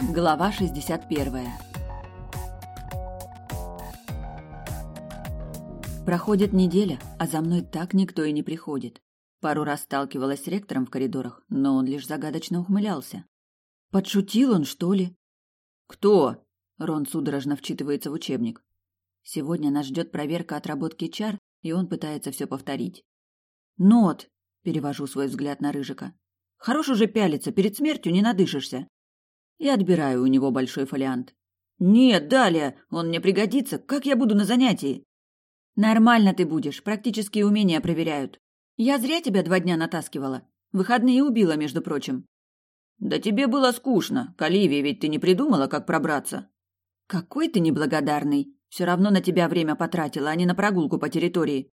Глава 61. Проходит неделя, а за мной так никто и не приходит. Пару раз сталкивалась с ректором в коридорах, но он лишь загадочно ухмылялся. Подшутил он, что ли? Кто? Рон судорожно вчитывается в учебник. Сегодня нас ждет проверка отработки чар, и он пытается все повторить. Нот, перевожу свой взгляд на Рыжика. Хорош уже пялиться, перед смертью не надышишься и отбираю у него большой фолиант. «Нет, далее! Он мне пригодится! Как я буду на занятии?» «Нормально ты будешь, практические умения проверяют. Я зря тебя два дня натаскивала. Выходные убила, между прочим». «Да тебе было скучно. К Оливии ведь ты не придумала, как пробраться». «Какой ты неблагодарный. Все равно на тебя время потратила, а не на прогулку по территории».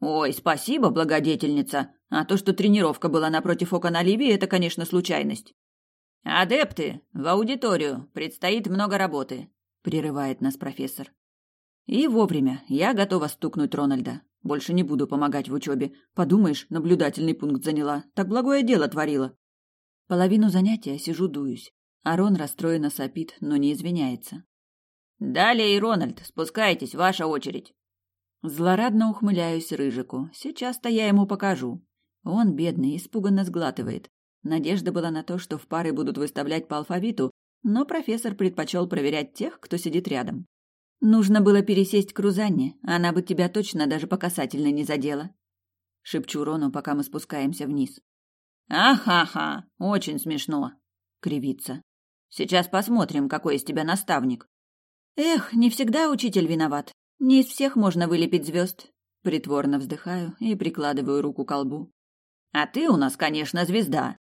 «Ой, спасибо, благодетельница. А то, что тренировка была напротив окон Оливии, это, конечно, случайность. «Адепты, в аудиторию, предстоит много работы», — прерывает нас профессор. И вовремя, я готова стукнуть Рональда. Больше не буду помогать в учебе. Подумаешь, наблюдательный пункт заняла. Так благое дело творила. Половину занятия сижу дуюсь. А Рон расстроенно сопит, но не извиняется. «Далее и Рональд, спускайтесь, ваша очередь». Злорадно ухмыляюсь Рыжику. Сейчас-то я ему покажу. Он, бедный, испуганно сглатывает. Надежда была на то, что в пары будут выставлять по алфавиту, но профессор предпочел проверять тех, кто сидит рядом. Нужно было пересесть к Рузанне, она бы тебя точно даже по касательной не задела. Шепчу Рону, пока мы спускаемся вниз. «Ахаха, очень смешно», — кривится. «Сейчас посмотрим, какой из тебя наставник». «Эх, не всегда учитель виноват. Не из всех можно вылепить звезд. Притворно вздыхаю и прикладываю руку к колбу. «А ты у нас, конечно, звезда.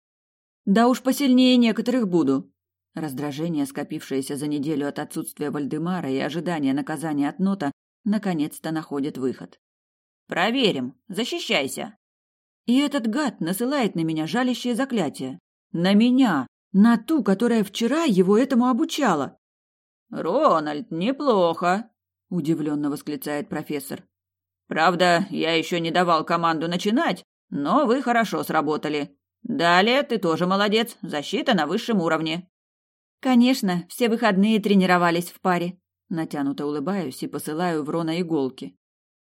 Да уж посильнее некоторых буду. Раздражение, скопившееся за неделю от отсутствия Вальдемара и ожидания наказания от Нота, наконец-то находит выход. Проверим. Защищайся. И этот гад насылает на меня жалящее заклятие. На меня, на ту, которая вчера его этому обучала. Рональд, неплохо, удивленно восклицает профессор. Правда, я еще не давал команду начинать, но вы хорошо сработали. Далее ты тоже молодец, защита на высшем уровне. Конечно, все выходные тренировались в паре. Натянуто улыбаюсь и посылаю в Рона иголки.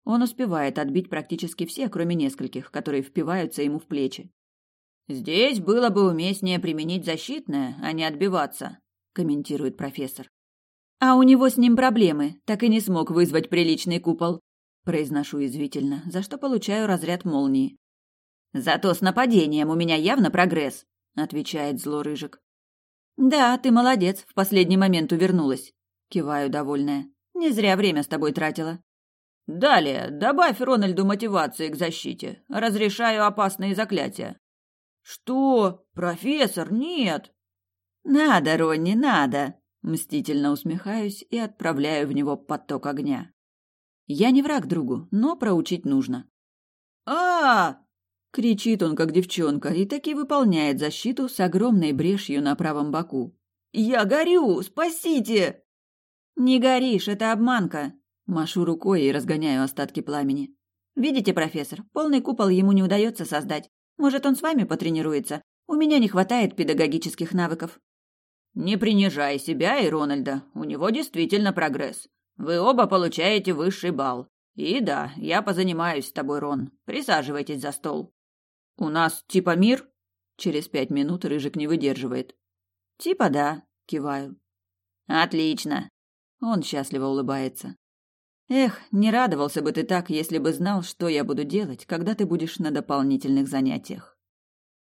Он успевает отбить практически все, кроме нескольких, которые впиваются ему в плечи. Здесь было бы уместнее применить защитное, а не отбиваться, комментирует профессор. А у него с ним проблемы, так и не смог вызвать приличный купол, произношу извивительно, за что получаю разряд молнии. Зато с нападением у меня явно прогресс, отвечает зло рыжик. Да, ты молодец, в последний момент увернулась, киваю довольная. Не зря время с тобой тратила. Далее, добавь Рональду мотивации к защите. Разрешаю опасные заклятия. Что? Профессор, нет. Надо, Ронни, надо. Мстительно усмехаюсь и отправляю в него поток огня. Я не враг другу, но проучить нужно. А, Кричит он, как девчонка, и таки выполняет защиту с огромной брешью на правом боку. «Я горю! Спасите!» «Не горишь, это обманка!» Машу рукой и разгоняю остатки пламени. «Видите, профессор, полный купол ему не удается создать. Может, он с вами потренируется? У меня не хватает педагогических навыков». «Не принижай себя и Рональда. У него действительно прогресс. Вы оба получаете высший балл. И да, я позанимаюсь с тобой, Рон. Присаживайтесь за стол». «У нас типа мир?» Через пять минут Рыжик не выдерживает. «Типа да», — киваю. «Отлично!» Он счастливо улыбается. «Эх, не радовался бы ты так, если бы знал, что я буду делать, когда ты будешь на дополнительных занятиях».